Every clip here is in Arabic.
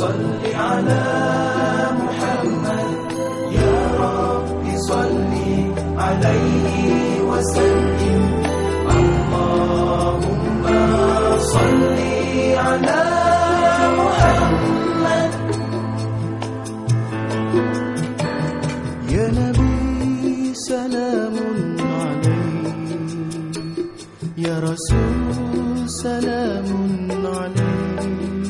صل على محمد. يا رب صل عليه وسلم. اللهم صل على محمد. يا نبي سلام عليك. يا رسول سلام عليك.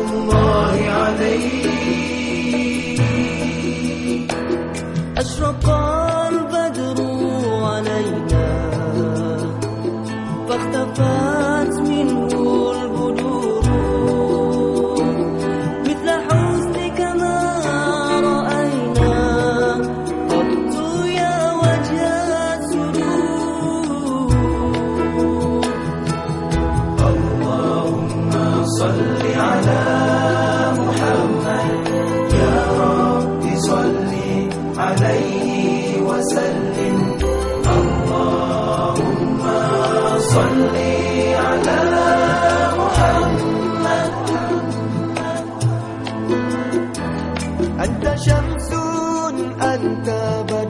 Bakta أنت شمس أنت بدر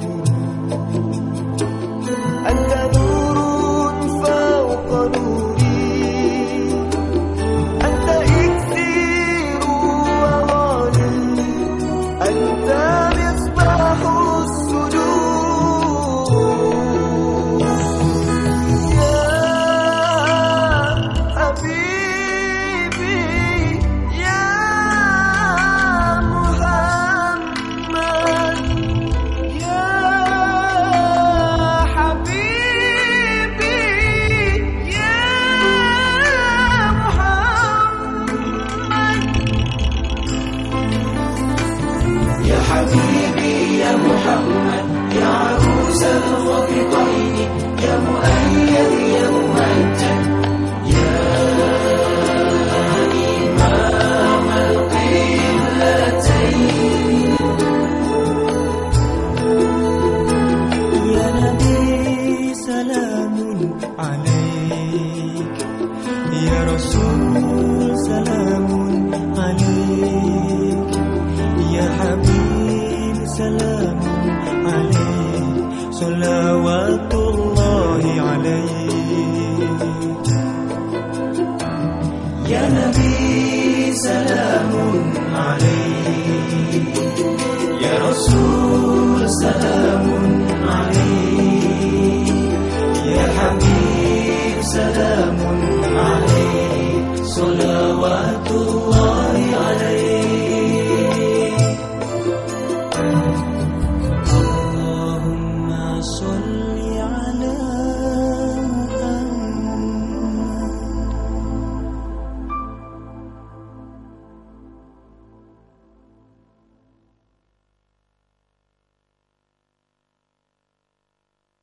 حبيب سلام عليك صلوات الله عليك يا نبي سلام عليك يا رسول